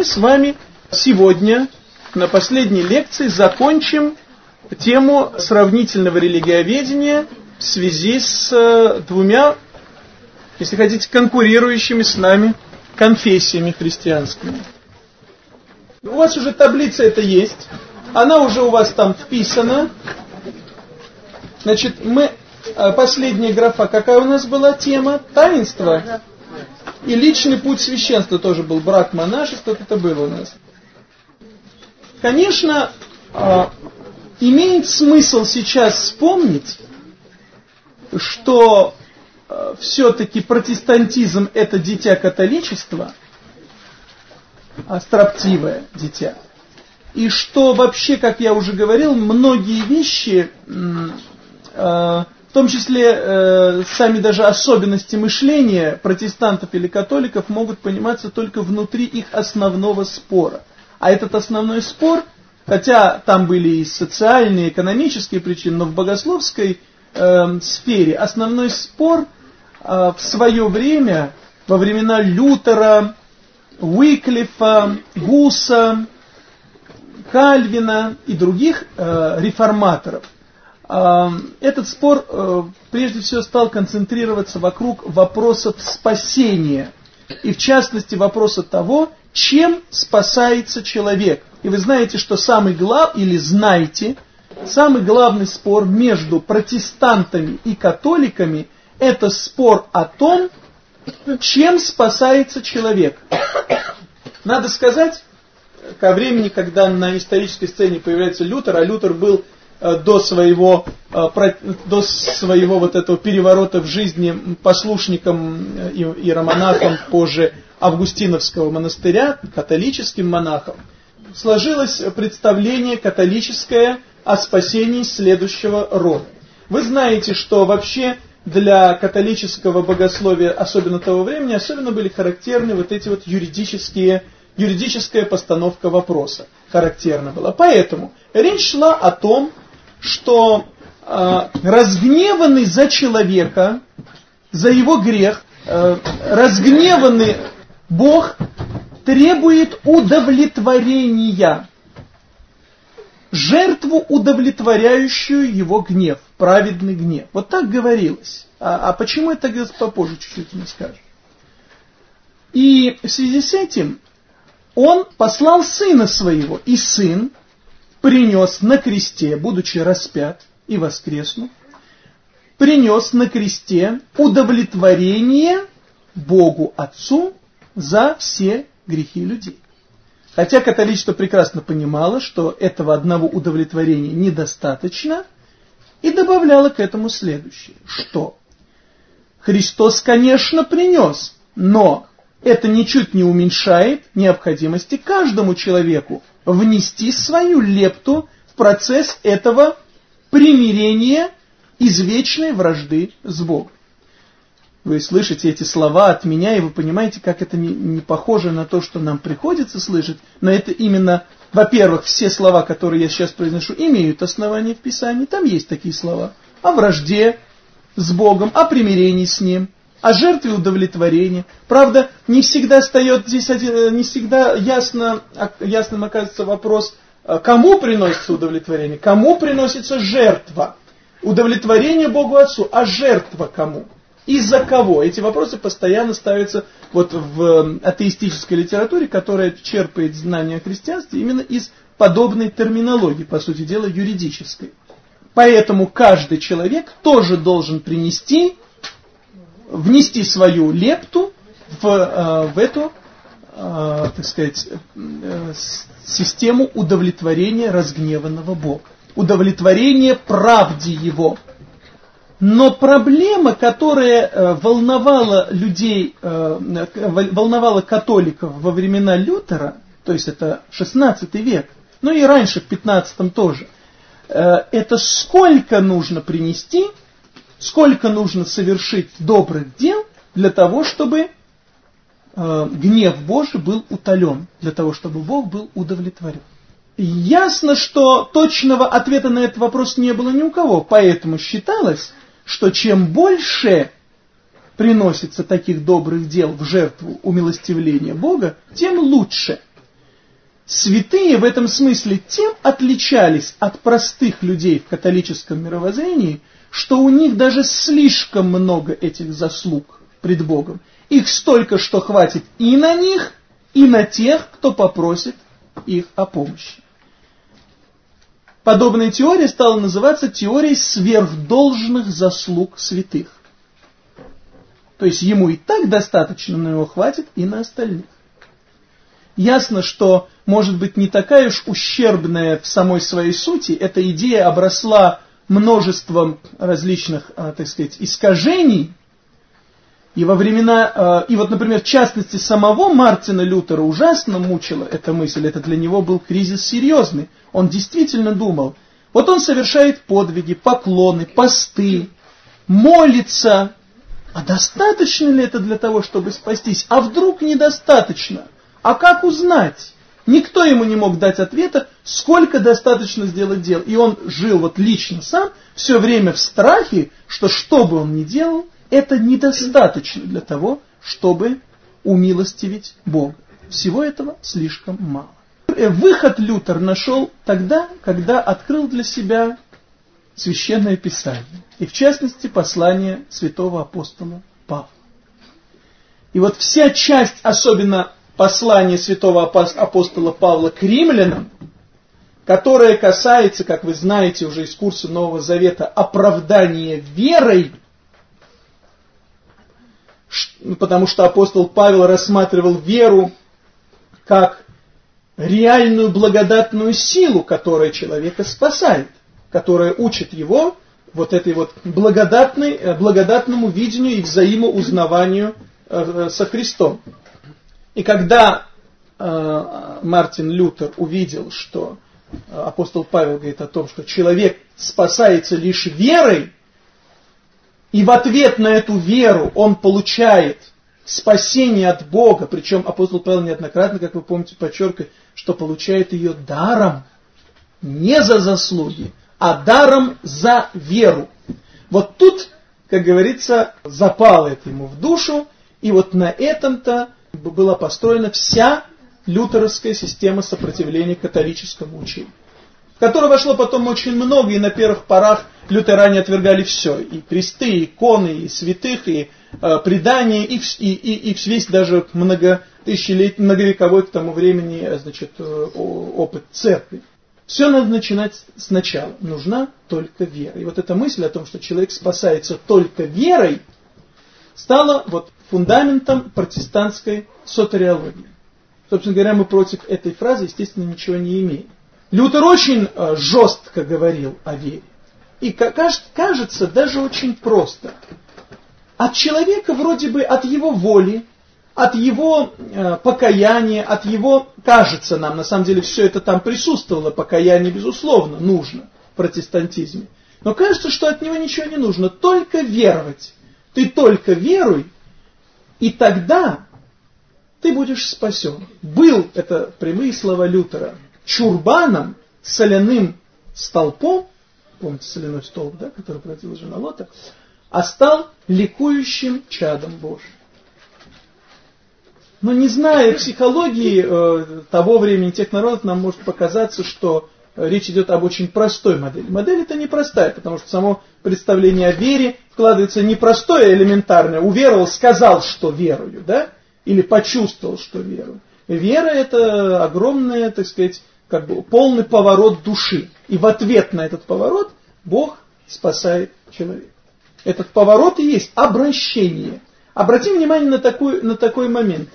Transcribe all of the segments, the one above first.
мы с вами сегодня на последней лекции закончим тему сравнительного религиоведения в связи с э, двумя, если хотите, конкурирующими с нами конфессиями христианскими. У вас уже таблица это есть, она уже у вас там вписана. Значит, мы, э, последняя графа, какая у нас была тема? Таинство. И личный путь священства тоже был, брак монашества, это было у нас. Конечно, а, имеет смысл сейчас вспомнить, что а, все-таки протестантизм это дитя католичества, а дитя. И что вообще, как я уже говорил, многие вещи, а, в том числе сами даже особенности мышления протестантов или католиков могут пониматься только внутри их основного спора. А этот основной спор, хотя там были и социальные, и экономические причины, но в богословской э, сфере основной спор э, в свое время, во времена Лютера, Уиклифа, Гуса, Кальвина и других э, реформаторов, э, этот спор э, прежде всего стал концентрироваться вокруг вопросов спасения и в частности вопроса того, чем спасается человек. И вы знаете, что самый главный, или знаете, самый главный спор между протестантами и католиками – это спор о том, чем спасается человек. Надо сказать, ко времени, когда на исторической сцене появляется Лютер, а Лютер был до своего, э, до своего вот этого переворота в жизни послушником э, и, и романахом позже Августиновского монастыря, католическим монахом, сложилось представление католическое о спасении следующего рода. Вы знаете, что вообще для католического богословия, особенно того времени, особенно были характерны вот эти вот юридические, юридическая постановка вопроса характерна была. Поэтому речь шла о том, что э, разгневанный за человека, за его грех, э, разгневанный Бог требует удовлетворения. Жертву, удовлетворяющую его гнев, праведный гнев. Вот так говорилось. А, а почему это попозже чуть-чуть не скажем. И в связи с этим он послал сына своего, и сын принес на кресте, будучи распят и воскреснув, принес на кресте удовлетворение Богу Отцу за все грехи людей. Хотя католичество прекрасно понимало, что этого одного удовлетворения недостаточно, и добавляло к этому следующее, что Христос, конечно, принес, но это ничуть не уменьшает необходимости каждому человеку внести свою лепту в процесс этого примирения из вечной вражды с Богом. Вы слышите эти слова от меня, и вы понимаете, как это не, не похоже на то, что нам приходится слышать. Но это именно, во-первых, все слова, которые я сейчас произношу, имеют основание в Писании. Там есть такие слова. О вражде с Богом, о примирении с Ним, о жертве удовлетворения. Правда, не всегда встает здесь, один, не всегда ясно, ясным оказывается вопрос, а кому приносится удовлетворение, кому приносится жертва. Удовлетворение Богу Отцу, а жертва кому? Из-за кого? Эти вопросы постоянно ставятся вот в эм, атеистической литературе, которая черпает знания о христианстве именно из подобной терминологии, по сути дела, юридической. Поэтому каждый человек тоже должен принести, внести свою лепту в, э, в эту, э, так сказать, э, систему удовлетворения разгневанного Бога. Удовлетворение правде Его – но проблема, которая волновала людей, волновала католиков во времена Лютера, то есть это 16 век, ну и раньше, в 15 тоже, это сколько нужно принести, сколько нужно совершить добрых дел для того, чтобы гнев Божий был утолен, для того, чтобы Бог был удовлетворен. Ясно, что точного ответа на этот вопрос не было ни у кого, поэтому считалось, что чем больше приносится таких добрых дел в жертву умилостивления Бога, тем лучше. Святые в этом смысле тем отличались от простых людей в католическом мировоззрении, что у них даже слишком много этих заслуг пред Богом. Их столько, что хватит и на них, и на тех, кто попросит их о помощи. Подобная теория стала называться теорией сверхдолжных заслуг святых. То есть ему и так достаточно, но его хватит и на остальных. Ясно, что может быть не такая уж ущербная в самой своей сути, эта идея обросла множеством различных, а, так сказать, искажений, и во времена, а, и вот, например, в частности, самого Мартина Лютера ужасно мучила эта мысль, это для него был кризис серьезный. Он действительно думал, вот он совершает подвиги, поклоны, посты, молится, а достаточно ли это для того, чтобы спастись? А вдруг недостаточно? А как узнать? Никто ему не мог дать ответа, сколько достаточно сделать дел. И он жил вот лично сам, все время в страхе, что что бы он ни делал, это недостаточно для того, чтобы умилостивить Бога. Всего этого слишком мало. Э, выход Лютер нашел тогда, когда открыл для себя Священное Писание, и в частности послание святого апостола Павла. И вот вся часть, особенно послание святого апостола Павла к римлянам, которое касается, как вы знаете уже из курса Нового Завета, оправдания верой, потому что апостол Павел рассматривал веру как реальную благодатную силу, которая человека спасает, которая учит его вот этой вот благодатной, э, благодатному видению и взаимоузнаванию э, со Христом. И когда э, Мартин Лютер увидел, что э, апостол Павел говорит о том, что человек спасается лишь верой, и в ответ на эту веру он получает спасение от Бога, причем апостол Павел неоднократно, как вы помните, подчеркивает, что получает ее даром, не за заслуги, а даром за веру. Вот тут, как говорится, запало это ему в душу, и вот на этом-то была построена вся лютеровская система сопротивления католическому учению, в которую вошло потом очень много, и на первых порах лютеране отвергали все, и кресты, и иконы, и святых, и э, предания, и, и, и, и весь даже многотысячелетний, многовековой к тому времени э, значит, э, опыт церкви. Все надо начинать сначала. Нужна только вера. И вот эта мысль о том, что человек спасается только верой, стала вот фундаментом протестантской сотериологии. Собственно говоря, мы против этой фразы, естественно, ничего не имеем. Лютер очень э, жестко говорил о вере. И кажется даже очень просто. От человека вроде бы, от его воли, от его э, покаяния, от его, кажется нам, на самом деле все это там присутствовало, покаяние безусловно нужно в протестантизме. Но кажется, что от него ничего не нужно, только веровать. Ты только веруй, и тогда ты будешь спасен. Был, это прямые слова Лютера, чурбаном, соляным столпом, помните соляной столб, да, который превратил жена Лота, а стал ликующим чадом Божьим. Но не зная психологии э, того времени, тех народов, нам может показаться, что речь идет об очень простой модели. Модель это непростая, потому что само представление о вере вкладывается непростое, а элементарное. Уверовал, сказал, что верую, да? Или почувствовал, что верую. Вера это огромная, так сказать, как бы полный поворот души. И в ответ на этот поворот Бог спасает человека. Этот поворот и есть обращение. Обратим внимание на такой, на такой момент.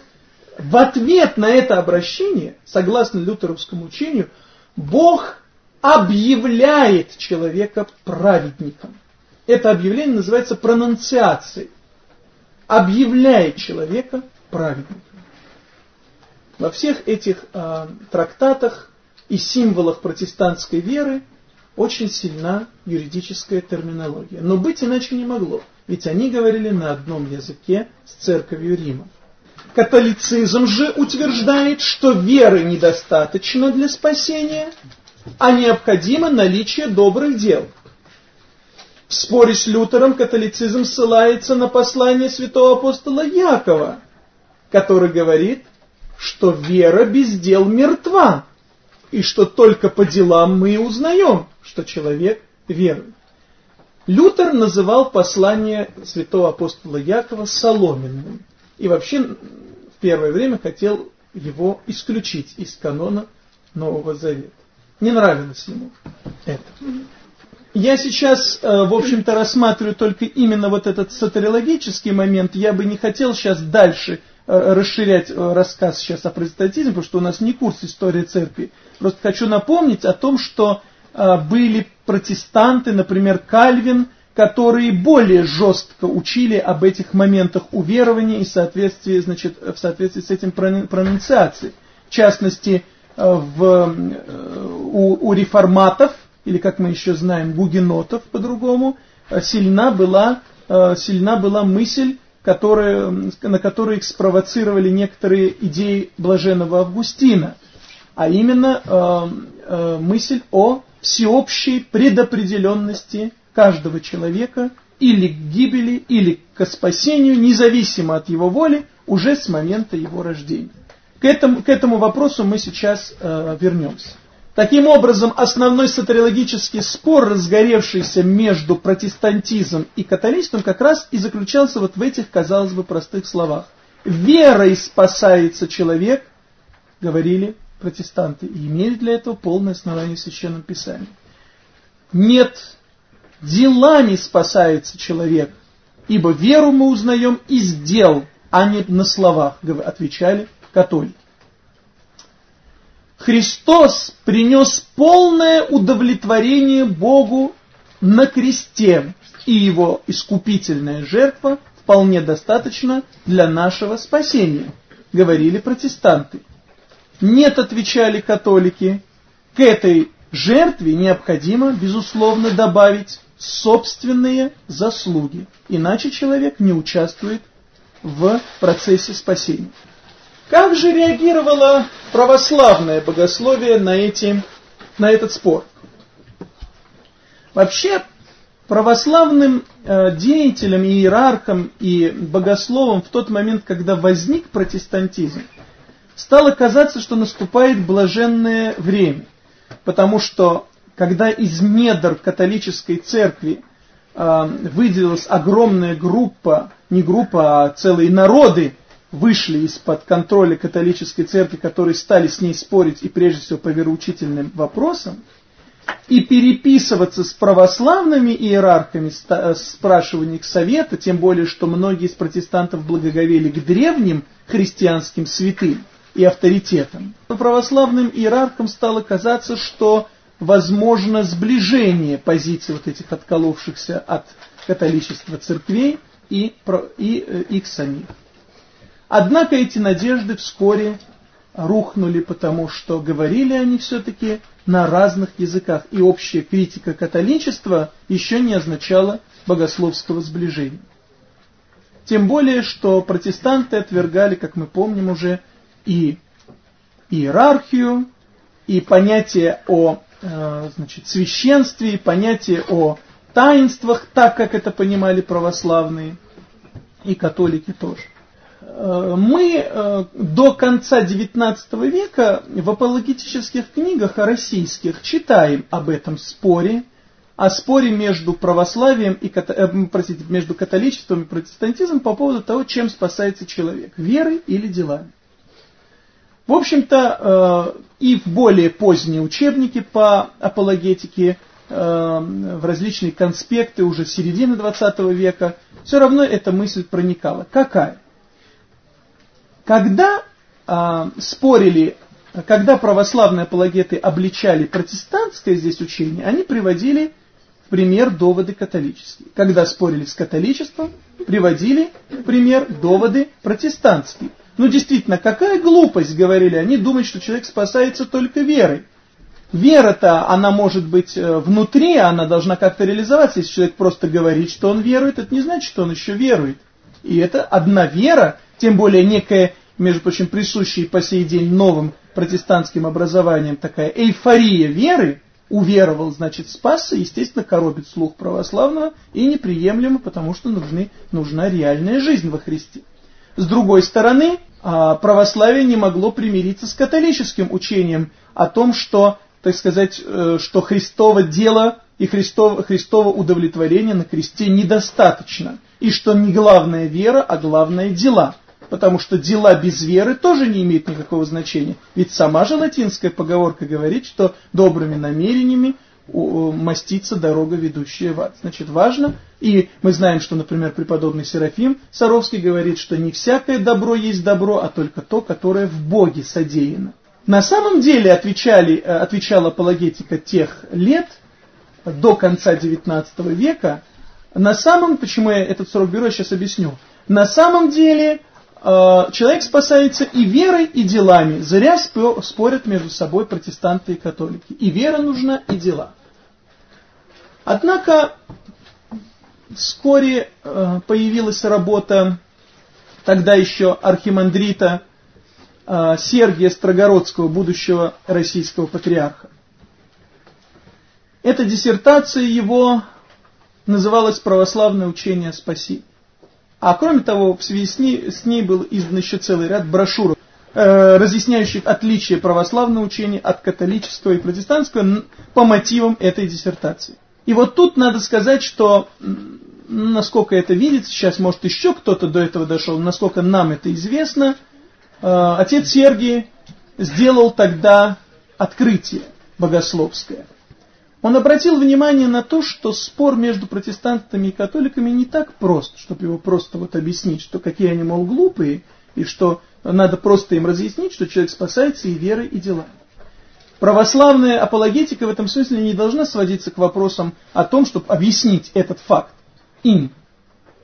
В ответ на это обращение, согласно лютеровскому учению, Бог объявляет человека праведником. Это объявление называется пронунциацией. Объявляет человека праведником. Во всех этих э, трактатах и символах протестантской веры очень сильна юридическая терминология. Но быть иначе не могло, ведь они говорили на одном языке с церковью Рима. Католицизм же утверждает, что веры недостаточно для спасения, а необходимо наличие добрых дел. В споре с Лютером католицизм ссылается на послание святого апостола Якова, который говорит, что вера без дел мертва, и что только по делам мы узнаем, что человек верует. Лютер называл послание святого апостола Якова соломенным. И вообще в первое время хотел его исключить из канона Нового Завета. Не нравилось ему это. Я сейчас, э, в общем-то, рассматриваю только именно вот этот сатериологический момент. Я бы не хотел сейчас дальше э, расширять э, рассказ сейчас о протестантизме, потому что у нас не курс истории церкви. Просто хочу напомнить о том, что были протестанты, например, Кальвин, которые более жестко учили об этих моментах уверования и соответствии, значит, в соответствии с этим пронунциацией. В частности, в, у, у реформатов, или как мы еще знаем, гугенотов по-другому, сильна была, сильна была мысль, которая, на которую их спровоцировали некоторые идеи блаженного Августина, а именно мысль о всеобщей предопределенности каждого человека или к гибели, или к спасению, независимо от его воли, уже с момента его рождения. К этому, к этому вопросу мы сейчас э, вернемся. Таким образом, основной сатериологический спор, разгоревшийся между протестантизмом и католичеством, как раз и заключался вот в этих, казалось бы, простых словах. «Верой спасается человек», говорили протестанты, и имели для этого полное основание в Священном Писании. «Нет, делами спасается человек, ибо веру мы узнаем из дел, а не на словах», отвечали католики. Христос принес полное удовлетворение Богу на кресте, и его искупительная жертва вполне достаточно для нашего спасения, говорили протестанты. Нет, отвечали католики, к этой жертве необходимо, безусловно, добавить собственные заслуги, иначе человек не участвует в процессе спасения. Как же реагировало православное богословие на, эти, на этот спор? Вообще, православным э, деятелям, и иерархам и богословам в тот момент, когда возник протестантизм, стало казаться, что наступает блаженное время. Потому что, когда из недр католической церкви э, выделилась огромная группа, не группа, а целые народы, вышли из-под контроля католической церкви, которые стали с ней спорить и прежде всего по вероучительным вопросам, и переписываться с православными иерархами, э, спрашивая их совета, тем более, что многие из протестантов благоговели к древним христианским святым и авторитетам. Но православным иерархам стало казаться, что возможно сближение позиций вот этих отколовшихся от католичества церквей и, и э, их самих. Однако эти надежды вскоре рухнули, потому что говорили они все-таки на разных языках, и общая критика католичества еще не означала богословского сближения. Тем более, что протестанты отвергали, как мы помним уже, и иерархию, и понятие о э, значит, священстве, и понятие о таинствах, так как это понимали православные, и католики тоже. Э, мы э, до конца XIX века в апологетических книгах российских читаем об этом споре, о споре между православием и э, простите, между католичеством и протестантизмом по поводу того, чем спасается человек, верой или делами. В общем-то, и в более поздние учебники по апологетике, в различные конспекты уже середины XX века, все равно эта мысль проникала. Какая? Когда э, спорили, когда православные апологеты обличали протестантское здесь учение, они приводили в пример доводы католические. Когда спорили с католичеством, приводили в пример доводы протестантские. Ну действительно, какая глупость, говорили они, думать, что человек спасается только верой. Вера-то, она может быть э, внутри, она должна как-то реализоваться. Если человек просто говорит, что он верует, это не значит, что он еще верует. И это одна вера, тем более некая, между прочим, присущая по сей день новым протестантским образованиям, такая эйфория веры, уверовал, значит, спасся, естественно, коробит слух православного и неприемлемо, потому что нужны, нужна реальная жизнь во Христе. С другой стороны, а, православие не могло примириться с католическим учением о том, что, так сказать, э, что Христово дело и Христово, Христово удовлетворение на кресте недостаточно, и что не главная вера, а главное дела. Потому что дела без веры тоже не имеют никакого значения. Ведь сама же латинская поговорка говорит, что добрыми намерениями мастится дорога, ведущая в ад. Значит, важно, и мы знаем, что, например, преподобный Серафим Саровский говорит, что не всякое добро есть добро, а только то, которое в Боге содеяно. На самом деле, отвечали, э, отвечала апологетика тех лет, до конца XIX века, на самом, почему я этот срок беру, я сейчас объясню, на самом деле человек спасается и верой, и делами. Зря спорят между собой протестанты и католики. И вера нужна, и дела. Однако вскоре э, появилась работа тогда еще архимандрита э, Сергия Строгородского, будущего российского патриарха. Эта диссертация его называлась «Православное учение о спасении». А кроме того, в связи с ней, с ней был издан еще целый ряд брошюр, э, разъясняющих отличие православного учения от католического и протестантского по мотивам этой диссертации. И вот тут надо сказать, что насколько это видится, сейчас может еще кто-то до этого дошел, насколько нам это известно, э, отец Сергий сделал тогда открытие богословское. Он обратил внимание на то, что спор между протестантами и католиками не так прост, чтобы его просто вот объяснить, что какие они, мол, глупые, и что надо просто им разъяснить, что человек спасается и верой, и делами. Православная апологетика в этом смысле не должна сводиться к вопросам о том, чтобы объяснить этот факт им.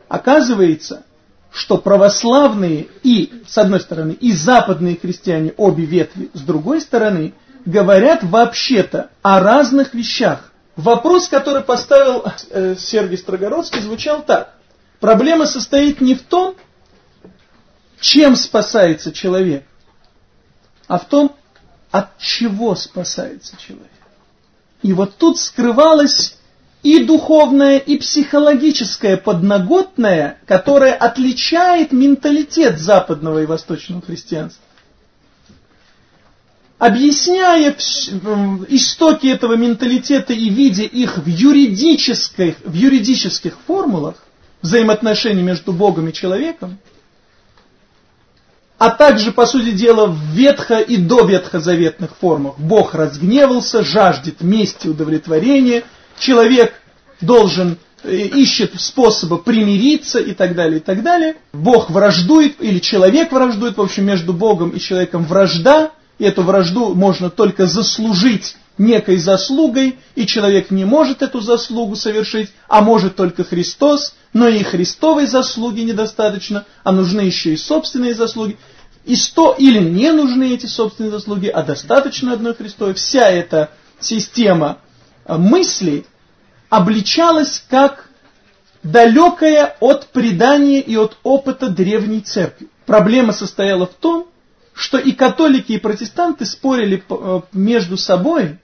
Оказывается, что православные и, с одной стороны, и западные христиане, обе ветви, с другой стороны, говорят вообще-то о разных вещах. Вопрос, который поставил э, Сергей Строгородский, звучал так. Проблема состоит не в том, чем спасается человек, а в том, от чего спасается человек. И вот тут скрывалась и духовная, и психологическая подноготная, которая отличает менталитет западного и восточного христианства. Объясняя истоки этого менталитета и видя их в юридических, в юридических формулах взаимоотношений между Богом и человеком, а также, по сути дела, в ветхо- и до ветхозаветных формах. Бог разгневался, жаждет мести удовлетворения, человек должен, э, ищет способа примириться и так далее, и так далее. Бог враждует, или человек враждует, в общем, между Богом и человеком вражда, эту вражду можно только заслужить некой заслугой, и человек не может эту заслугу совершить, а может только Христос, но и Христовой заслуги недостаточно, а нужны еще и собственные заслуги. И сто или не нужны эти собственные заслуги, а достаточно одной Христовой. Вся эта система э, мыслей обличалась как далекая от предания и от опыта древней церкви. Проблема состояла в том, что и католики, и протестанты спорили э, между собой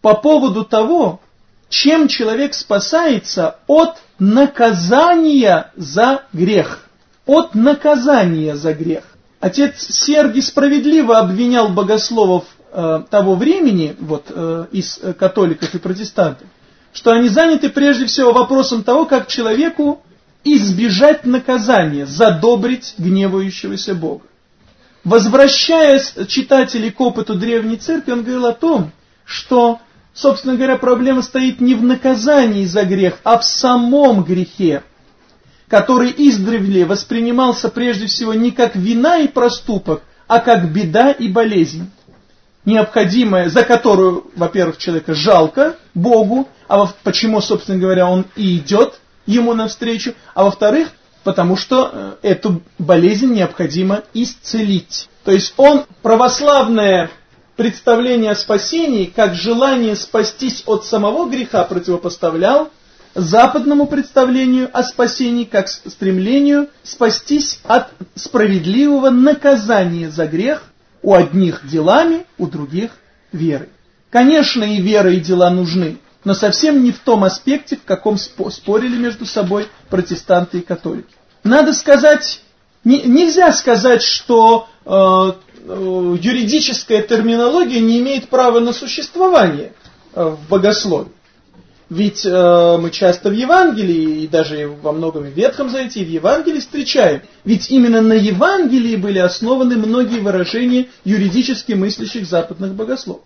по поводу того, чем человек спасается от наказания за грех. От наказания за грех. Отец Сергий справедливо обвинял богословов э, того времени, вот э, из католиков и протестантов, что они заняты прежде всего вопросом того, как человеку избежать наказания, задобрить гневающегося Бога. Возвращаясь читателей к опыту Древней Церкви, он говорил о том, что, собственно говоря, проблема стоит не в наказании за грех, а в самом грехе, который издревле воспринимался прежде всего не как вина и проступок, а как беда и болезнь, необходимая, за которую, во-первых, человека жалко Богу, а почему, собственно говоря, он и идет ему навстречу, а во-вторых, потому что э, эту болезнь необходимо исцелить. То есть он православное представление о спасении, как желание спастись от самого греха противопоставлял западному представлению о спасении, как стремлению спастись от справедливого наказания за грех у одних делами, у других верой. Конечно, и вера, и дела нужны, но совсем не в том аспекте, в каком спорили между собой протестанты и католики. Надо сказать, Не, нельзя сказать, что э, э, юридическая терминология не имеет права на существование э, в богословии. Ведь э, мы часто в Евангелии, и даже во многом в Ветхом Завете, и в Евангелии встречаем. Ведь именно на Евангелии были основаны многие выражения юридически мыслящих западных богословов.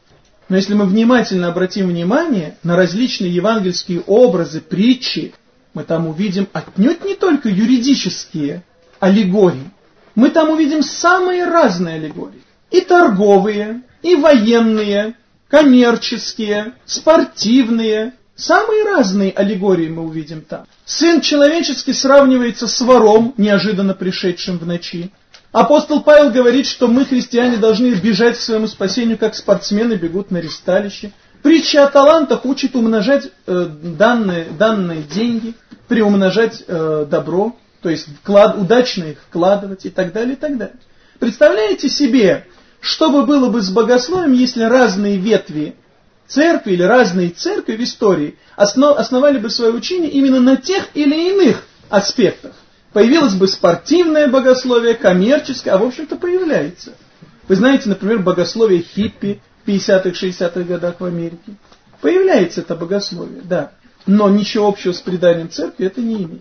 Но если мы внимательно обратим внимание на различные евангельские образы, притчи, мы там увидим отнюдь не только юридические аллегории. Мы там увидим самые разные аллегории. И торговые, и военные, коммерческие, спортивные, Самые разные аллегории мы увидим там. Сын человеческий сравнивается с вором, неожиданно пришедшим в ночи. Апостол Павел говорит, что мы, христиане, должны бежать к своему спасению, как спортсмены бегут на ристалище. Притча о талантах учит умножать э, данные, данные деньги, приумножать э, добро, то есть вклад, удачно их вкладывать и так далее, и так далее. Представляете себе, что бы было бы с богословием, если разные ветви церкви или разные церкви в истории основ, основали бы свое учение именно на тех или иных аспектах. Появилось бы спортивное богословие, коммерческое, а в общем-то появляется. Вы знаете, например, богословие хиппи в 50-х, 60-х годах в Америке. Появляется это богословие, да. Но ничего общего с преданием церкви это не имеет.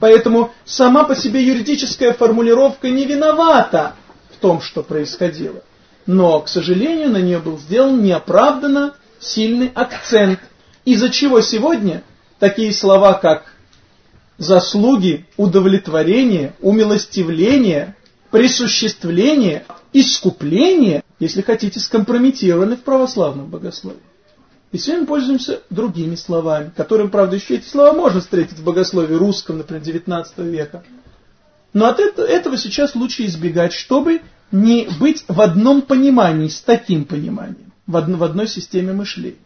Поэтому сама по себе юридическая формулировка не виновата в том, что происходило. Но, к сожалению, на нее был сделан неоправданно сильный акцент, из-за чего сегодня такие слова, как заслуги, удовлетворение, умилостивление, присуществление, искупление, если хотите, скомпрометированы в православном богословии. И сегодня мы пользуемся другими словами, которым, правда, еще эти слова можно встретить в богословии русском, например, 19 века. Но от этого сейчас лучше избегать, чтобы не быть в одном понимании с таким пониманием в одной системе мышления.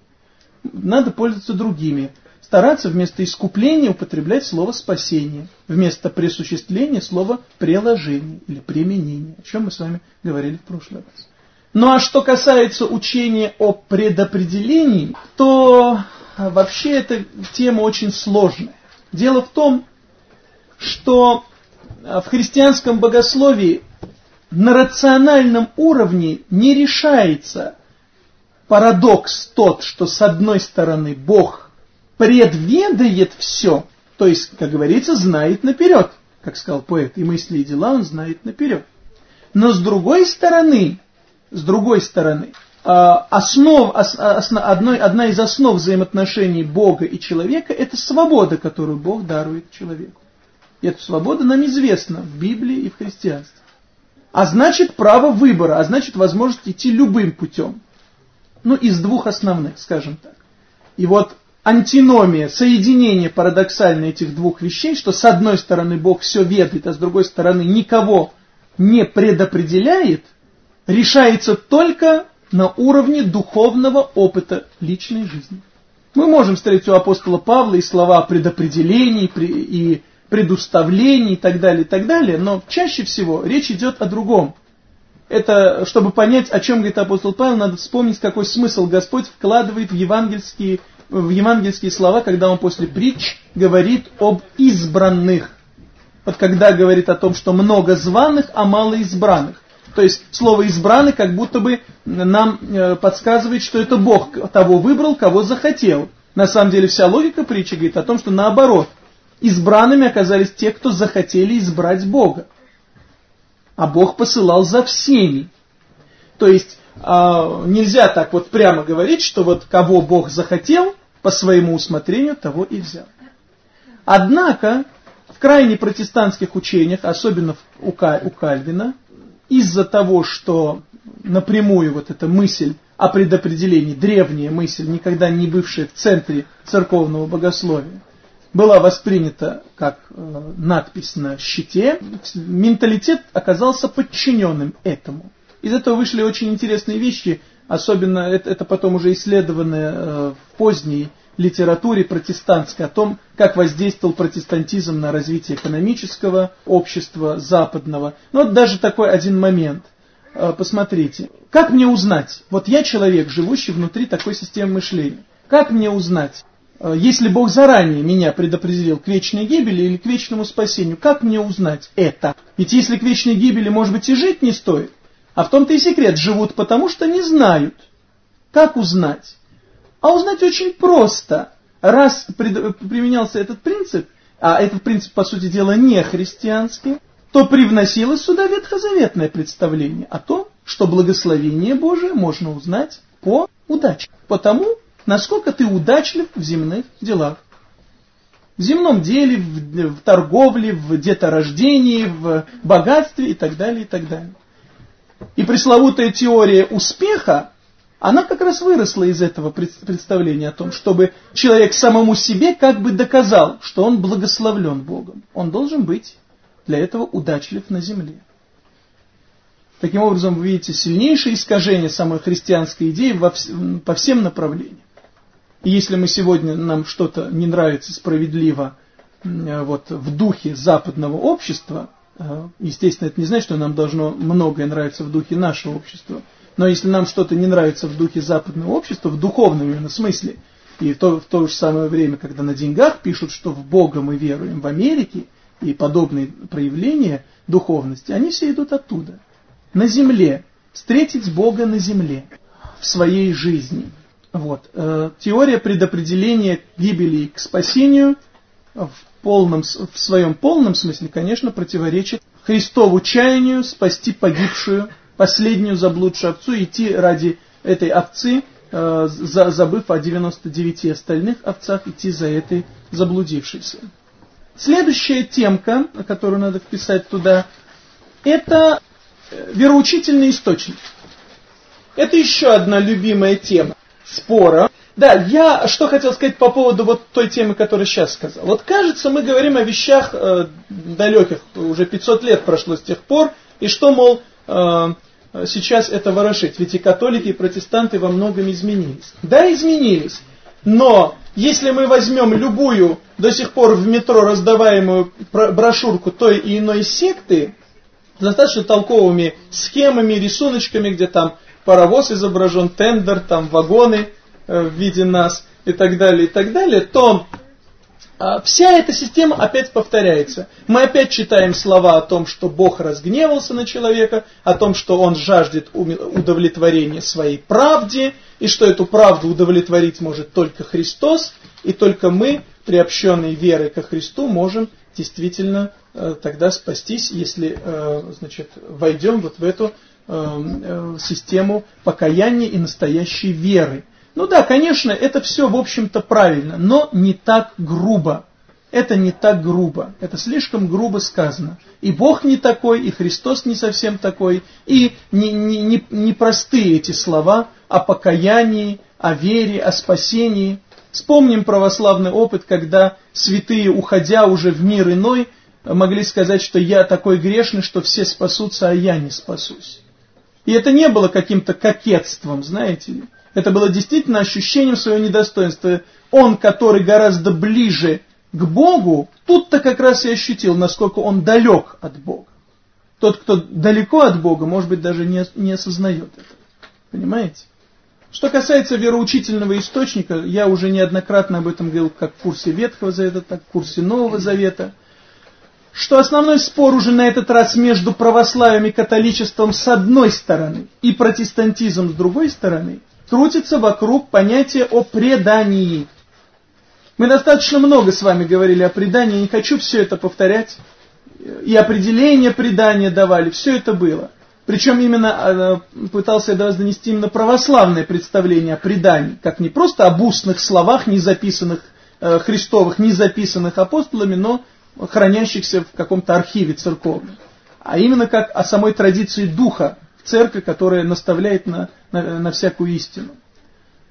Надо пользоваться другими. Стараться вместо искупления употреблять слово спасение, вместо присуществления слово приложение или применение, о чем мы с вами говорили в прошлый раз. Ну а что касается учения о предопределении, то вообще эта тема очень сложная. Дело в том, что в христианском богословии на рациональном уровне не решается парадокс тот, что с одной стороны Бог предведает все, то есть, как говорится, знает наперед, как сказал поэт, и мысли и дела он знает наперед. Но с другой стороны, с другой стороны, а, основ, основ, одной, одна из основ взаимоотношений Бога и человека – это свобода, которую Бог дарует человеку. И эта свобода нам известна в Библии и в христианстве. А значит право выбора, а значит возможность идти любым путем ну, из двух основных, скажем так. И вот антиномия, соединение парадоксальное этих двух вещей, что с одной стороны Бог все ведает, а с другой стороны никого не предопределяет, решается только на уровне духовного опыта личной жизни. Мы можем встретить у апостола Павла и слова о предопределении и предуставлении и так далее, и так далее, но чаще всего речь идет о другом – это, чтобы понять, о чем говорит апостол Павел, надо вспомнить, какой смысл Господь вкладывает в евангельские, в евангельские слова, когда он после притч говорит об избранных. Вот когда говорит о том, что много званых, а мало избранных. То есть слово избранный как будто бы нам э, подсказывает, что это Бог того выбрал, кого захотел. На самом деле вся логика притчи говорит о том, что наоборот. Избранными оказались те, кто захотели избрать Бога а Бог посылал за всеми. То есть нельзя так вот прямо говорить, что вот кого Бог захотел, по своему усмотрению того и взял. Однако в крайне протестантских учениях, особенно у Кальвина, из-за того, что напрямую вот эта мысль о предопределении, древняя мысль, никогда не бывшая в центре церковного богословия, была воспринята как э, надпись на щите, менталитет оказался подчиненным этому. Из этого вышли очень интересные вещи, особенно это, это потом уже исследованное э, в поздней литературе протестантской, о том, как воздействовал протестантизм на развитие экономического общества западного. Ну вот даже такой один момент. Э, посмотрите, как мне узнать, вот я человек, живущий внутри такой системы мышления, как мне узнать, э, если Бог заранее меня предопределил к вечной гибели или к вечному спасению, как мне узнать это? Ведь если к вечной гибели, может быть, и жить не стоит, а в том-то и секрет, живут потому, что не знают. Как узнать? А узнать очень просто. Раз применялся этот принцип, а этот принцип, по сути дела, не христианский, то привносилось сюда ветхозаветное представление о том, что благословение Божие можно узнать по удаче, по тому, насколько ты удачлив в земных делах. В земном деле, в, в торговле, в деторождении, в богатстве и так далее, и так далее. И пресловутая теория успеха, она как раз выросла из этого представления о том, чтобы человек самому себе как бы доказал, что он благословлен Богом. Он должен быть для этого удачлив на земле. Таким образом, вы видите сильнейшее искажение самой христианской идеи во, по всем направлениям. И если мы сегодня, нам что-то не нравится справедливо вот, в духе западного общества, естественно, это не значит, что нам должно многое нравиться в духе нашего общества, но если нам что-то не нравится в духе западного общества, в духовном именно смысле, и в то, в то же самое время, когда на деньгах пишут, что в Бога мы веруем в Америке, и подобные проявления духовности, они все идут оттуда. На земле. Встретить Бога на земле. В своей жизни. Вот. Э, теория предопределения гибели к спасению в, полном, в своем полном смысле, конечно, противоречит Христову чаянию спасти погибшую, последнюю заблудшую овцу, идти ради этой овцы, э, за, забыв о 99 остальных овцах, идти за этой заблудившейся. Следующая темка, которую надо вписать туда, это э, вероучительный источник. Это еще одна любимая тема спора. Да, я что хотел сказать по поводу вот той темы, которую сейчас сказал. Вот кажется, мы говорим о вещах э, далеких, уже 500 лет прошло с тех пор, и что, мол, э, сейчас это ворошить. Ведь и католики, и протестанты во многом изменились. Да, изменились. Но если мы возьмем любую до сих пор в метро раздаваемую брошюрку той и иной секты, достаточно толковыми схемами, рисуночками, где там паровоз изображен, тендер, там вагоны в виде нас и так далее, и так далее, то а, вся эта система опять повторяется. Мы опять читаем слова о том, что Бог разгневался на человека, о том, что Он жаждет удовлетворения своей правде, и что эту правду удовлетворить может только Христос, и только мы, приобщенные верой ко Христу, можем действительно э, тогда спастись, если э, значит, войдем вот в эту э, систему покаяния и настоящей веры. Ну да, конечно, это все, в общем-то, правильно, но не так грубо. Это не так грубо, это слишком грубо сказано. И Бог не такой, и Христос не совсем такой, и не, не, не, не простые эти слова о покаянии, о вере, о спасении. Вспомним православный опыт, когда святые, уходя уже в мир иной, могли сказать, что я такой грешный, что все спасутся, а я не спасусь. И это не было каким-то кокетством, знаете ли. Это было действительно ощущением своего недостоинства. Он, который гораздо ближе к Богу, тут-то как раз и ощутил, насколько он далек от Бога. Тот, кто далеко от Бога, может быть, даже не, не осознает это. Понимаете? Что касается вероучительного источника, я уже неоднократно об этом говорил как в курсе Ветхого Завета, так в курсе Нового Завета, что основной спор уже на этот раз между православием и католичеством с одной стороны и протестантизмом с другой стороны – крутится вокруг понятия о предании. Мы достаточно много с вами говорили о предании, не хочу все это повторять. И определение предания давали, все это было. Причем именно э, пытался я до вас донести именно православное представление о предании, как не просто об устных словах, не записанных э, Христовых, не записанных апостолами, но хранящихся в каком-то архиве церковном, а именно как о самой традиции духа, церковь, которая наставляет на, на, на всякую истину.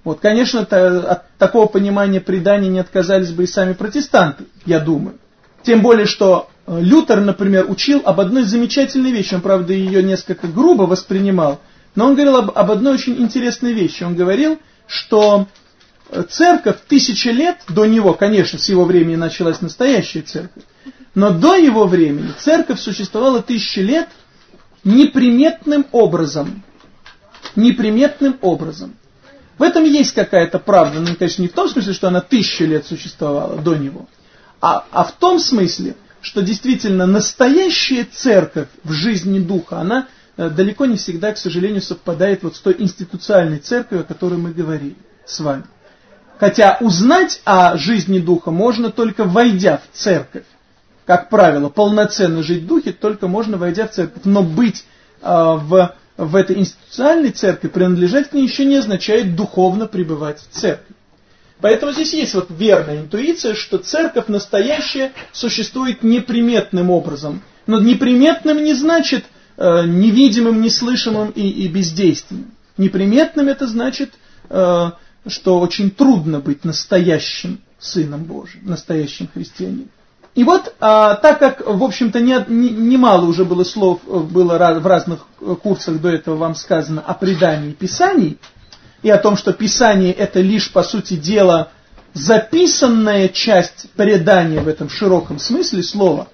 Вот, конечно, та, от такого понимания предания не отказались бы и сами протестанты, я думаю. Тем более, что э, Лютер, например, учил об одной замечательной вещи, он, правда, ее несколько грубо воспринимал, но он говорил об, об одной очень интересной вещи. Он говорил, что э, церковь тысячи лет до него, конечно, с его времени началась настоящая церковь, но до его времени церковь существовала тысячи лет неприметным образом. Неприметным образом. В этом есть какая-то правда, но, конечно, не в том смысле, что она тысячу лет существовала до него, а, а в том смысле, что действительно настоящая церковь в жизни духа, она э, далеко не всегда, к сожалению, совпадает вот с той институциональной церковью, о которой мы говорили с вами. Хотя узнать о жизни духа можно только войдя в церковь. Как правило, полноценно жить в духе только можно войдя в церковь. Но быть э, в, в этой институциональной церкви, принадлежать к ней еще не означает духовно пребывать в церкви. Поэтому здесь есть вот верная интуиция, что церковь настоящая существует неприметным образом. Но неприметным не значит э, невидимым, неслышимым и, и бездейственным. Неприметным это значит э, что очень трудно быть настоящим Сыном Божьим, настоящим христианином. И вот, а, так как, в общем-то, немало не, не уже было слов, э, было в разных э, курсах до этого вам сказано о предании Писаний, и о том, что Писание это лишь, по сути дела, записанная часть предания в этом широком смысле слова,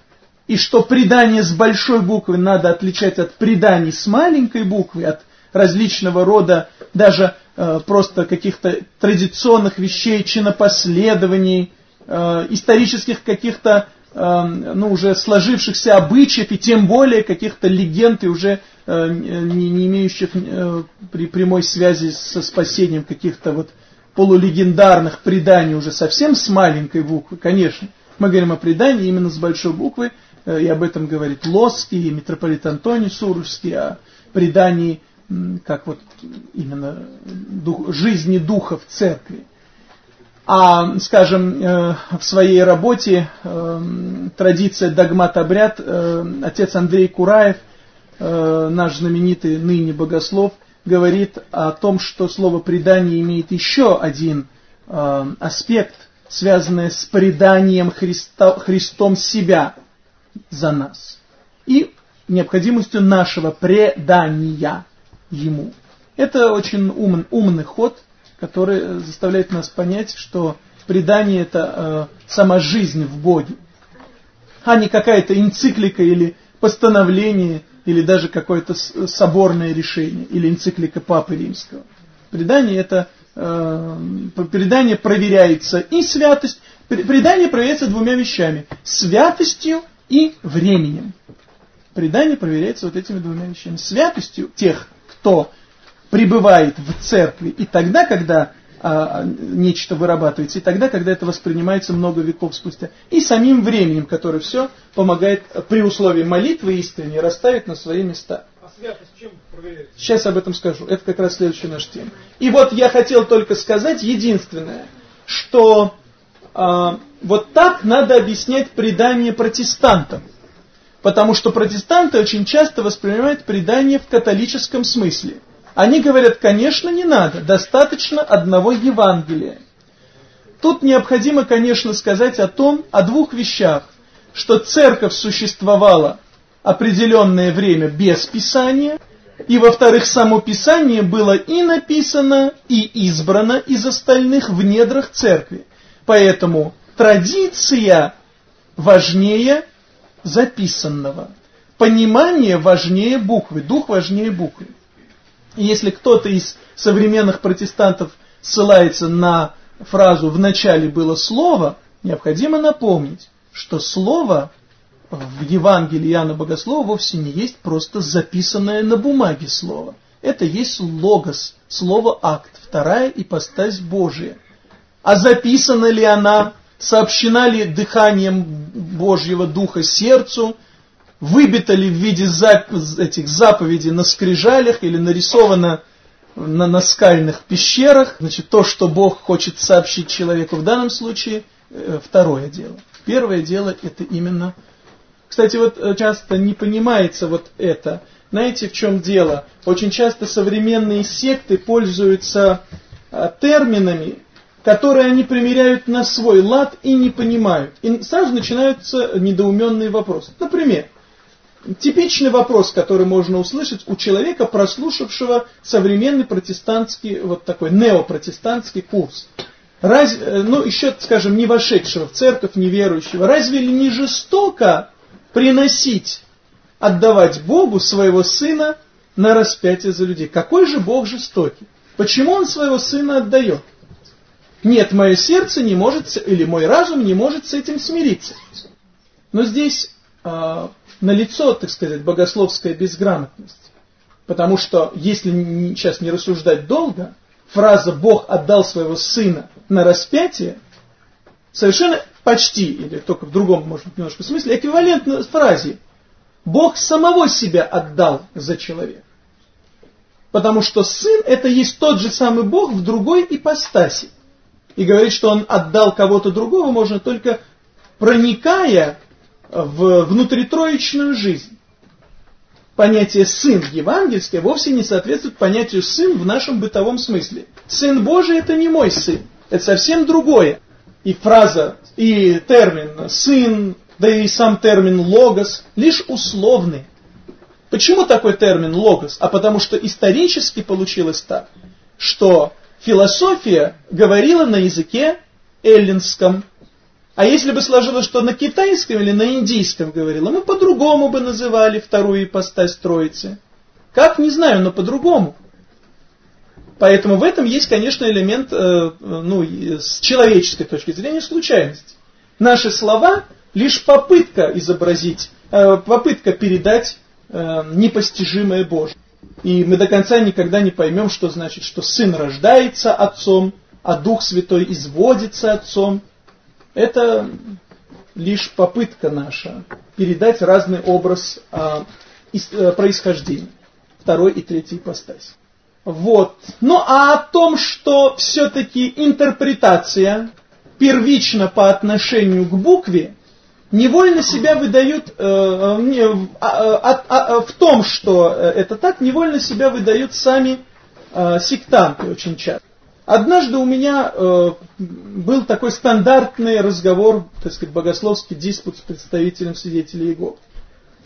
и что предание с большой буквы надо отличать от преданий с маленькой буквы, от различного рода даже э, просто каких-то традиционных вещей, чинопоследований, э, исторических каких-то э, ну, уже сложившихся обычаев и тем более каких-то легенд и уже э, не, имеющих при прямой связи со спасением каких-то вот полулегендарных преданий уже совсем с маленькой буквы, конечно. Мы говорим о предании именно с большой буквы, э, и об этом говорит Лосский, и митрополит Антоний Сурожский, о предании как вот именно дух, жизни духа в церкви. А, скажем, э, в своей работе э, «Традиция, догмат, обряд» э, отец Андрей Кураев, наш знаменитый ныне богослов, говорит о том, что слово «предание» имеет еще один аспект, связанный с преданием Христа, Христом себя за нас и необходимостью нашего предания ему. Это очень ум, умный ход, который заставляет нас понять, что предание это э, сама жизнь в Боге, а не какая-то энциклика или постановление, или даже какое-то соборное решение, или энциклика Папы Римского. Предание это э, предание проверяется и святость, предание проверяется двумя вещами: святостью и временем. Предание проверяется вот этими двумя вещами: святостью тех кто пребывает в церкви и тогда, когда а, нечто вырабатывается, и тогда, когда это воспринимается много веков спустя, и самим временем, которое все помогает при условии молитвы искренней расставить на свои места. А святость чем проверяется? Сейчас об этом скажу. Это как раз следующая наша тема. И вот я хотел только сказать единственное, что а, вот так надо объяснять предание протестантам. Потому что протестанты очень часто воспринимают предание в католическом смысле. Они говорят, конечно, не надо, достаточно одного Евангелия. Тут необходимо, конечно, сказать о том, о двух вещах, что церковь существовала определенное время без Писания, и, во-вторых, само Писание было и написано, и избрано из остальных в недрах церкви. Поэтому традиция важнее записанного. Понимание важнее буквы, дух важнее буквы. И если кто-то из современных протестантов ссылается на фразу «в начале было слово», необходимо напомнить, что слово в Евангелии Иоанна Богослова вовсе не есть просто записанное на бумаге слово. Это есть логос, слово акт, вторая ипостась Божия. А записана ли она сообщена ли дыханием Божьего Духа сердцу, выбито ли в виде зап этих заповедей на скрижалях или нарисовано на наскальных пещерах. Значит, то, что Бог хочет сообщить человеку в данном случае, э, второе дело. Первое дело это именно... Кстати, вот э, часто не понимается вот это. Знаете, в чем дело? Очень часто современные секты пользуются э, терминами, которые они примеряют на свой лад и не понимают. И сразу начинаются недоуменные вопросы. Например, типичный вопрос, который можно услышать у человека, прослушавшего современный протестантский, вот такой неопротестантский курс. Раз, э, ну, еще, скажем, не вошедшего в церковь, неверующего. Разве ли не жестоко приносить, отдавать Богу своего сына на распятие за людей? Какой же Бог жестокий? Почему он своего сына отдает? Нет, мое сердце не может, или мой разум не может с этим смириться. Но здесь э, налицо, так сказать, богословская безграмотность. Потому что, если сейчас не рассуждать долго, фраза «Бог отдал своего сына на распятие» совершенно почти, или только в другом, может быть, немножко смысле, эквивалентна фразе «Бог самого себя отдал за человека». Потому что сын это есть тот же самый Бог в другой ипостаси. И говорить, что он отдал кого-то другого, можно только проникая в внутритроечную жизнь. Понятие «сын» евангельское вовсе не соответствует понятию «сын» в нашем бытовом смысле. Сын Божий – это не мой сын, это совсем другое. И фраза, и термин «сын», да и сам термин «логос» лишь условный. Почему такой термин «логос»? А потому что исторически получилось так, что философия говорила на языке эллинском. А если бы сложилось, что на китайском или на индийском говорила, мы по-другому бы называли вторую ипостась Троицы. Как, не знаю, но по-другому. Поэтому в этом есть, конечно, элемент, э, ну, с человеческой точки зрения, случайности. Наши слова лишь попытка изобразить, э, попытка передать э, непостижимое Божье. И мы до конца никогда не поймем, что значит, что Сын рождается Отцом, а Дух Святой изводится Отцом. Это лишь попытка наша передать разный образ а, из, а, происхождения второй и третьей ипостаси. Вот. Ну а о том, что все-таки интерпретация первична по отношению к букве, невольно себя выдают, э, э, а, а, в том, что это так, невольно себя выдают сами э, сектанты очень часто. Однажды у меня э, был такой стандартный разговор, так сказать, богословский диспут с представителем свидетелей Иеговы.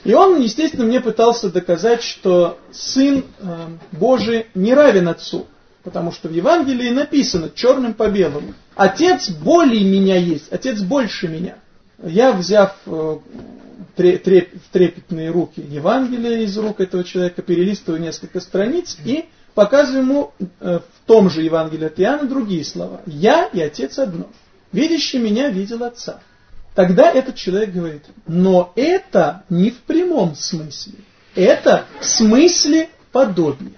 И он, естественно, мне пытался доказать, что Сын э, Божий не равен Отцу, потому что в Евангелии написано черным по белому. Отец более меня есть, Отец больше меня. Я, взяв э, трепетные руки Евангелие из рук этого человека, перелистываю несколько страниц и показываю ему э, в том же Евангелии от Иоанна другие слова. «Я и Отец одно. Видящий меня видел Отца». Тогда этот человек говорит, но это не в прямом смысле. Это в смысле подобия.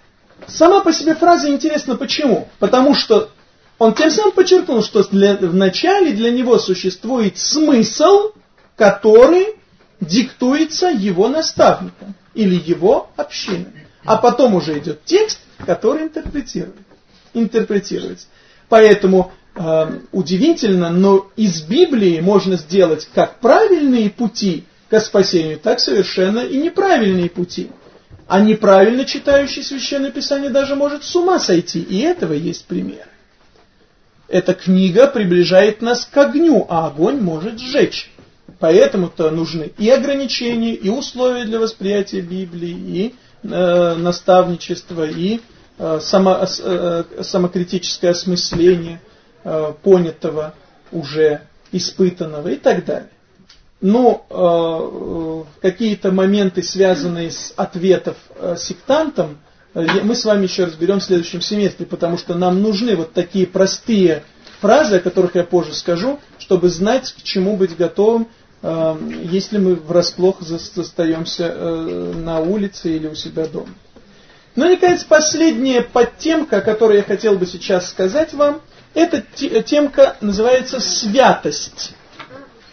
Сама по себе фраза интересна почему? Потому что он тем самым подчеркнул, что для, вначале для него существует смысл, который диктуется его наставником или его общиной. А потом уже идет текст, который интерпретирует, интерпретируется. Поэтому э, удивительно, но из Библии можно сделать как правильные пути к спасению, так совершенно и неправильные пути. А неправильно читающий Священное Писание даже может с ума сойти, и этого есть пример. Эта книга приближает нас к огню, а огонь может сжечь. Поэтому-то нужны и ограничения, и условия для восприятия Библии, и наставничество, и э, само, э, самокритическое осмысление э, понятого, уже испытанного и так далее. Но э, э, какие-то моменты, связанные с ответов э, сектантам, Э, мы с вами еще разберем в следующем семестре, потому что нам нужны вот такие простые фразы, о которых я позже скажу, чтобы знать, к чему быть готовым, э, если мы врасплох застаемся э, на улице или у себя дома. Ну и, наконец, последняя подтемка, о которой я хотел бы сейчас сказать вам, эта темка называется «святость».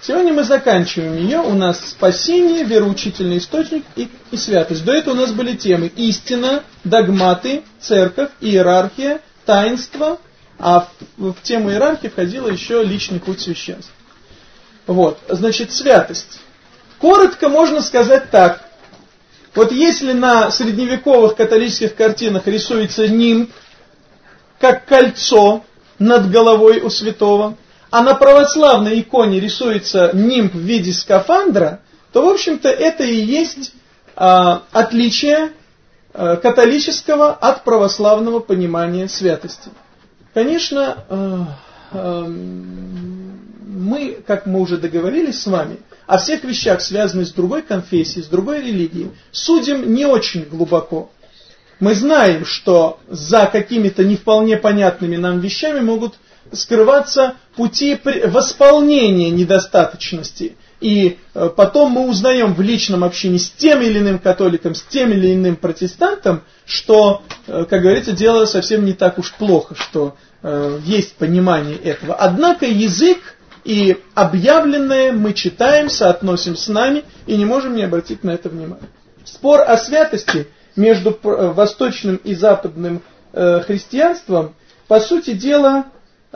Сегодня мы заканчиваем ее. У нас спасение, вероучительный источник и, и святость. До этого у нас были темы истина, догматы, церковь, иерархия, таинство. А в, в тему иерархии входило еще личный путь священства. Вот, значит, святость. Коротко можно сказать так. Вот если на средневековых католических картинах рисуется нимб, как кольцо над головой у святого, а на православной иконе рисуется нимб в виде скафандра, то, в общем-то, это и есть а, отличие а, католического от православного понимания святости. Конечно, а, мы, как мы уже договорились с вами, о всех вещах, связанных с другой конфессией, с другой религией, судим не очень глубоко. Мы знаем, что за какими-то не вполне понятными нам вещами могут скрываться пути восполнения недостаточности. И э, потом мы узнаем в личном общении с тем или иным католиком, с тем или иным протестантом, что, э, как говорится, дело совсем не так уж плохо, что есть понимание этого. Однако язык и объявленное мы читаем, соотносим с нами и не можем не обратить на это внимание. Спор о святости между восточным и западным христианством, по сути дела,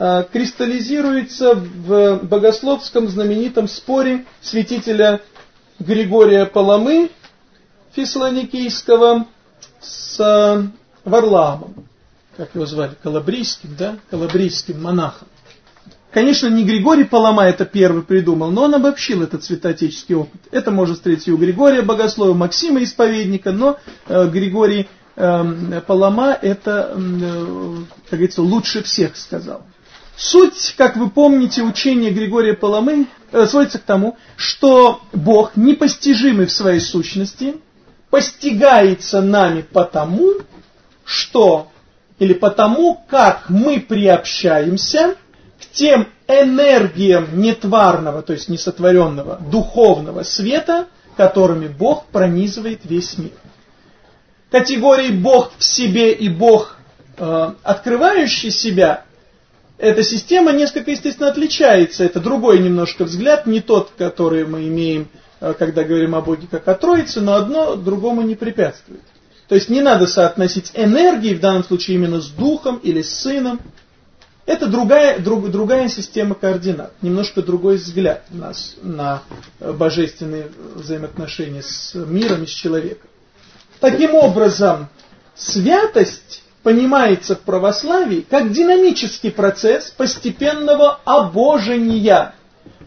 Э, кристаллизируется в богословском знаменитом споре святителя Григория Паламы Фессалоникийского с э, Варламом, как его звали, Калабрийским, да, Калабрийским монахом. Конечно, не Григорий Палама это первый придумал, но он обобщил этот святоотеческий опыт. Это можно встретить и у Григория Богослова, Максима Исповедника, но э, Григорий э, Палама это, э, как говорится, лучше всех сказал. Суть, как вы помните, учения Григория Паламы э, сводится к тому, что Бог, непостижимый в своей сущности, постигается нами потому, что, или потому, как мы приобщаемся к тем энергиям нетварного, то есть несотворенного, духовного света, которыми Бог пронизывает весь мир. Категории Бог в себе и Бог, э, открывающий себя, эта система несколько, естественно, отличается. Это другой немножко взгляд, не тот, который мы имеем, э, когда говорим о Боге как о Троице, но одно другому не препятствует. То есть не надо соотносить энергии, в данном случае именно с Духом или с Сыном. Это другая, друг, другая система координат, немножко другой взгляд у нас на божественные взаимоотношения с миром и с человеком. Таким образом, святость понимается в православии как динамический процесс постепенного обожения,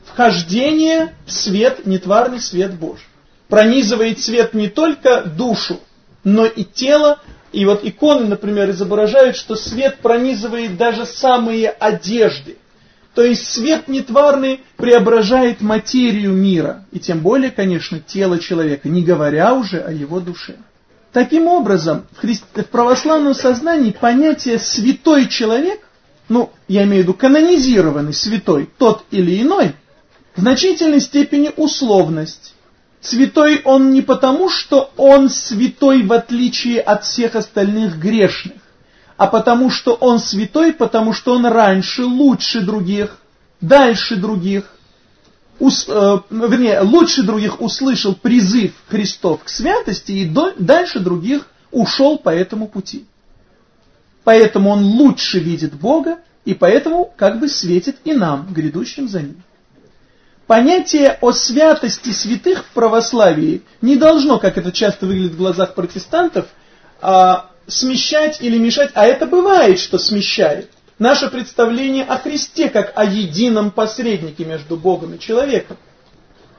вхождения в свет, нетварный свет Божий. Пронизывает свет не только душу, но и тело. И вот иконы, например, изображают, что свет пронизывает даже самые одежды. То есть свет нетварный преображает материю мира, и тем более, конечно, тело человека, не говоря уже о его душе. Таким образом, в, хри... в православном сознании понятие «святой человек», ну, я имею в виду канонизированный святой, тот или иной, в значительной степени условность. Святой он не потому, что он святой в отличие от всех остальных грешных, а потому что он святой, потому что он раньше, лучше других, дальше других, ус, э, вернее, лучше других услышал призыв Христов к святости и до, дальше других ушел по этому пути. Поэтому он лучше видит Бога и поэтому как бы светит и нам, грядущим за ним. Понятие о святости святых в православии не должно, как это часто выглядит в глазах протестантов, а, смещать или мешать, а это бывает, что смещает наше представление о Христе как о едином посреднике между Богом и человеком.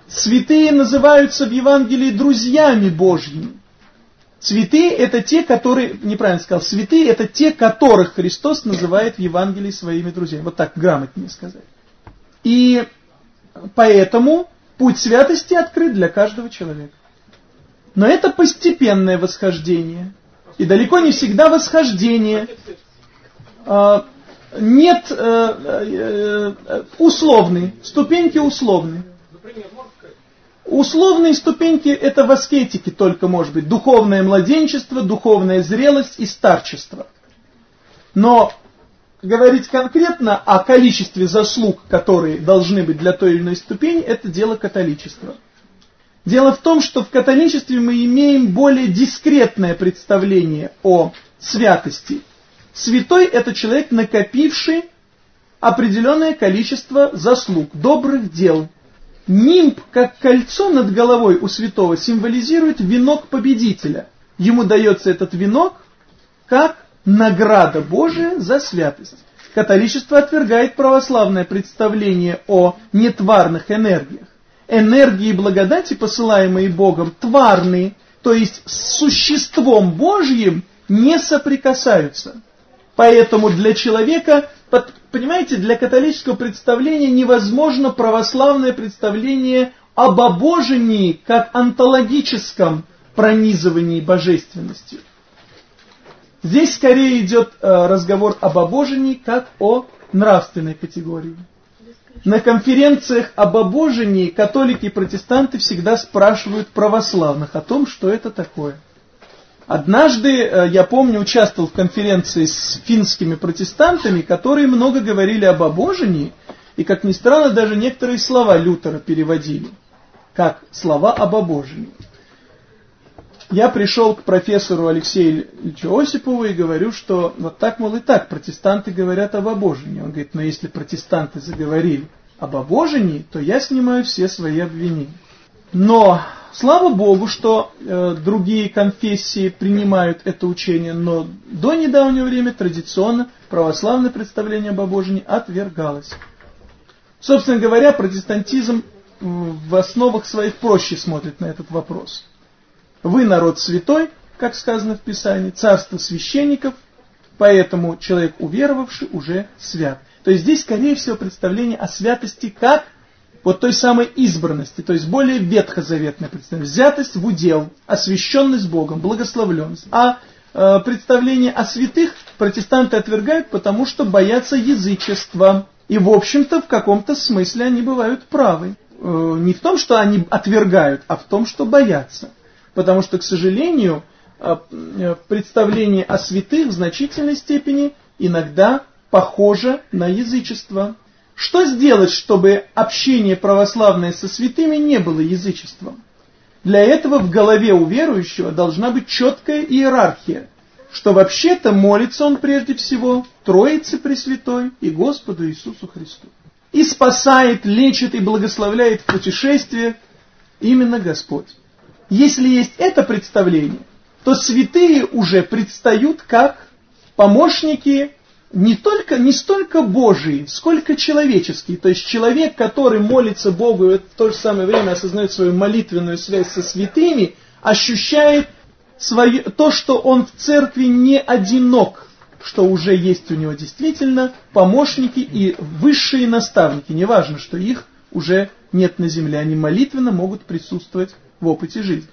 Святые называются в Евангелии друзьями Божьими. Святые это те, которые, неправильно сказал, святые это те, которых Христос называет в Евангелии своими друзьями. Вот так грамотнее сказать. И поэтому путь святости открыт для каждого человека. Но это постепенное восхождение. И далеко не всегда восхождение а, нет э, э, условный, ступеньки условные. Условные ступеньки это в аскетике только может быть. Духовное младенчество, духовная зрелость и старчество. Но говорить конкретно о количестве заслуг, которые должны быть для той или иной ступени, это дело католичества. Дело в том, что в католичестве мы имеем более дискретное представление о святости Святой – это человек, накопивший определенное количество заслуг, добрых дел. Нимб, как кольцо над головой у святого, символизирует венок победителя. Ему дается этот венок как награда Божия за святость. Католичество отвергает православное представление о нетварных энергиях. Энергии благодати, посылаемые Богом, тварные, то есть с существом Божьим не соприкасаются. Поэтому для человека, понимаете, для католического представления невозможно православное представление об обожении как онтологическом пронизывании божественностью. Здесь скорее идет э, разговор об обожении как о нравственной категории. На конференциях об обожении католики и протестанты всегда спрашивают православных о том, что это такое. Однажды, э, я помню, участвовал в конференции с финскими протестантами, которые много говорили об обожении, и, как ни странно, даже некоторые слова Лютера переводили, как слова об обожении. Я пришел к профессору Алексею Ильичу Осипову и говорю, что вот так, мол, и так, протестанты говорят об обожении. Он говорит, но если протестанты заговорили об обожении, то я снимаю все свои обвинения. Но слава Богу, что э, другие конфессии принимают это учение, но до недавнего времени традиционно православное представление об обожении отвергалось. Собственно говоря, протестантизм в основах своих проще смотрит на этот вопрос. Вы народ святой, как сказано в Писании, царство священников, поэтому человек уверовавший уже свят. То есть здесь, скорее всего, представление о святости как вот той самой избранности, то есть более ветхозаветное представление. Взятость в удел, освященность Богом, благословленность. А э, представление о святых протестанты отвергают, потому что боятся язычества. И, в общем-то, в каком-то смысле они бывают правы. Э, не в том, что они отвергают, а в том, что боятся. Потому что, к сожалению, э, э, представление о святых в значительной степени иногда похоже на язычество. Что сделать, чтобы общение православное со святыми не было язычеством? Для этого в голове у верующего должна быть четкая иерархия, что вообще-то молится он прежде всего Троице Пресвятой и Господу Иисусу Христу. И спасает, лечит и благословляет в путешествиях именно Господь. Если есть это представление, то святые уже предстают как помощники не только не столько Божии, сколько человеческие. То есть человек, который молится Богу и в то же самое время осознает свою молитвенную связь со святыми, ощущает свое, то, что он в церкви не одинок, что уже есть у него действительно помощники и высшие наставники. Неважно, что их уже нет на земле, они молитвенно могут присутствовать в опыте жизни.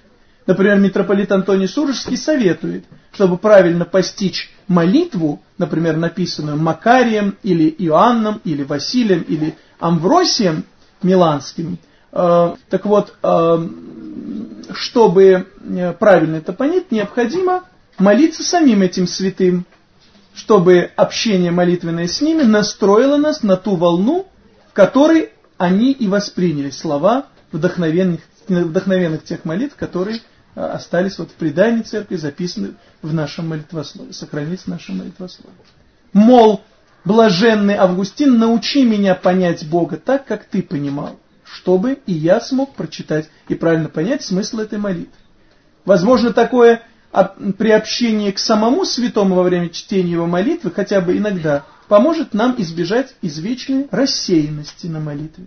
Например, митрополит Антоний Сурожский советует, чтобы правильно постичь молитву, например, написанную Макарием или Иоанном, или Василием, или Амвросием Миланским. Э, так вот, э, чтобы э, правильно это понять, необходимо молиться самим этим святым, чтобы общение молитвенное с ними настроило нас на ту волну, в которой они и восприняли слова вдохновенных вдохновенных тех молитв, которые а, остались вот в предании церкви, записаны в нашем молитвослове, сохранились в нашем молитвослове. Мол, блаженный Августин, научи меня понять Бога так, как ты понимал, чтобы и я смог прочитать и правильно понять смысл этой молитвы. Возможно, такое приобщение к самому святому во время чтения его молитвы, хотя бы иногда, поможет нам избежать извечной рассеянности на молитве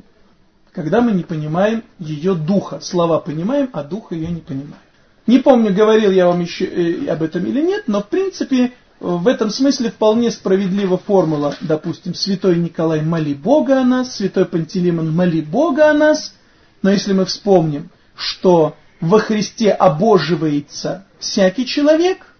когда мы не понимаем ее духа. Слова понимаем, а духа ее не понимаем. Не помню, говорил я вам еще э, об этом или нет, но в принципе в этом смысле вполне справедлива формула, допустим, святой Николай моли Бога о нас, святой Пантелеймон моли Бога о нас, но если мы вспомним, что во Христе обоживается всякий человек,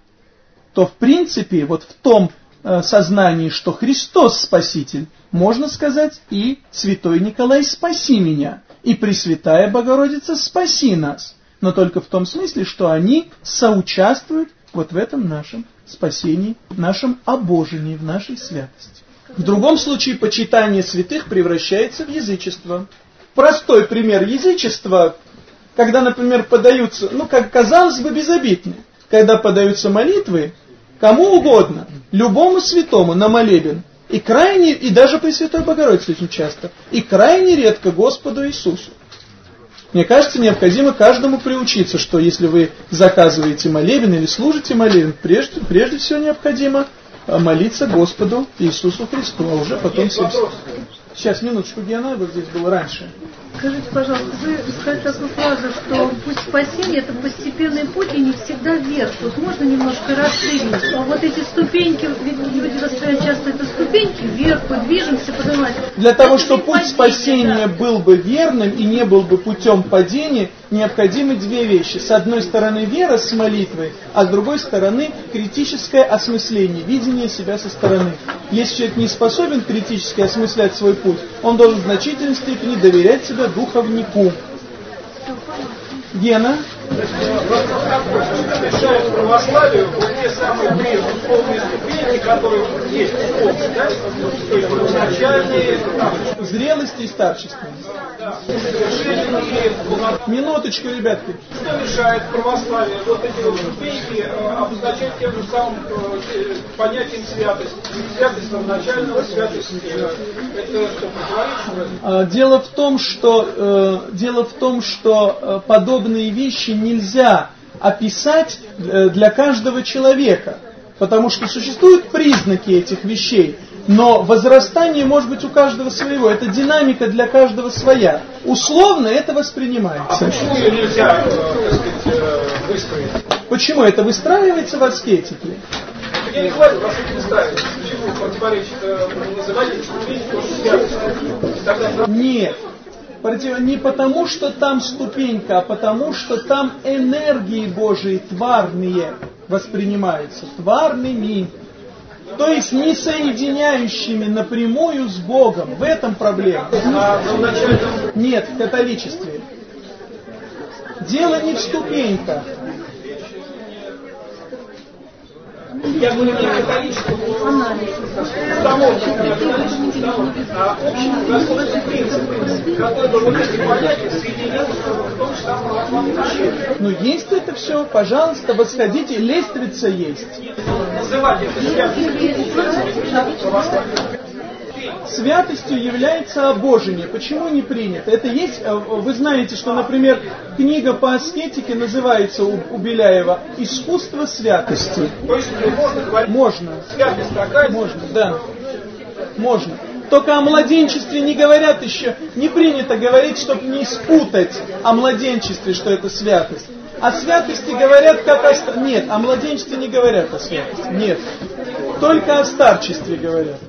то в принципе вот в том сознании, что Христос Спаситель, можно сказать и Святой Николай спаси меня, и Пресвятая Богородица спаси нас, но только в том смысле, что они соучаствуют вот в этом нашем спасении, в нашем обожении, в нашей святости. В другом случае почитание святых превращается в язычество. Простой пример язычества, когда, например, подаются, ну, как казалось бы, безобидно, когда подаются молитвы, кому угодно, любому святому на молебен, и крайне, и даже Пресвятой Богородице очень часто, и крайне редко Господу Иисусу. Мне кажется, необходимо каждому приучиться, что если вы заказываете молебен или служите молебен, прежде, прежде всего необходимо а, молиться Господу Иисусу Христу, а уже потом... Есть Сейчас, минуточку, где она вот здесь была раньше. Скажите, пожалуйста, вы сказали такую фразу, что путь спасения это постепенный путь и не всегда вверх. Тут можно немножко расширить. А вот эти ступеньки, люди воспринимают часто это ступеньки вверх, подвижемся, поднимаемся. Для того, чтобы путь спасения был бы верным и не был бы путем падения, необходимы две вещи. С одной стороны вера с молитвой, а с другой стороны критическое осмысление, видение себя со стороны. Если человек не способен критически осмыслять свой путь, он должен в значительной степени доверять духовнику. Гена? Мешает православию вот те самые три духовные ступени, которые есть в духовности, да? То есть первоначальные, Зрелость и старчество. Минуточку, ребятки. Что мешает православию вот эти вот ступеньки э, обозначать тем же самым э, понятием святость? Святость равночального, святость это что, противоречит? А, Дело в том, что э, дело в том, что подобные вещи нельзя описать э, для каждого человека, потому что существуют признаки этих вещей, но возрастание может быть у каждого своего. Это динамика для каждого своя. Условно это А воспринимается. почему ее нельзя, э, так сказать, э, выстроить? Почему это выстраивается в аскетике? Я не хватит вас этим ставить. Почему противоречит ступени тоже святостью? Тогда Нет. Против- Не потому, что там ступенька, а потому, что там энергии Божии тварные воспринимаются, тварными. То есть не соединяющими напрямую с Богом. В этом проблема. Нет, в католичестве. Дело не в ступеньках. Я говорю не установке, не католическому установке, а общему господскому принципу, который бы вот эти понятия соединил в том же самом православном учении. Ну есть это все, пожалуйста, восходите, лестница есть. Называть это святостью православия. Святостью является обожение. Почему не принято? Это есть, э, вы знаете, что, например, книга по аскетике называется у, у Беляева «Искусство святости». То есть можно говорить, Можно, святость такая, можно, да, можно. Только о младенчестве не говорят еще, не принято говорить, чтобы не спутать о младенчестве, что это святость. О святости говорят как о... Нет, о младенчестве не говорят о святости. Нет. Только о старчестве говорят.